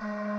you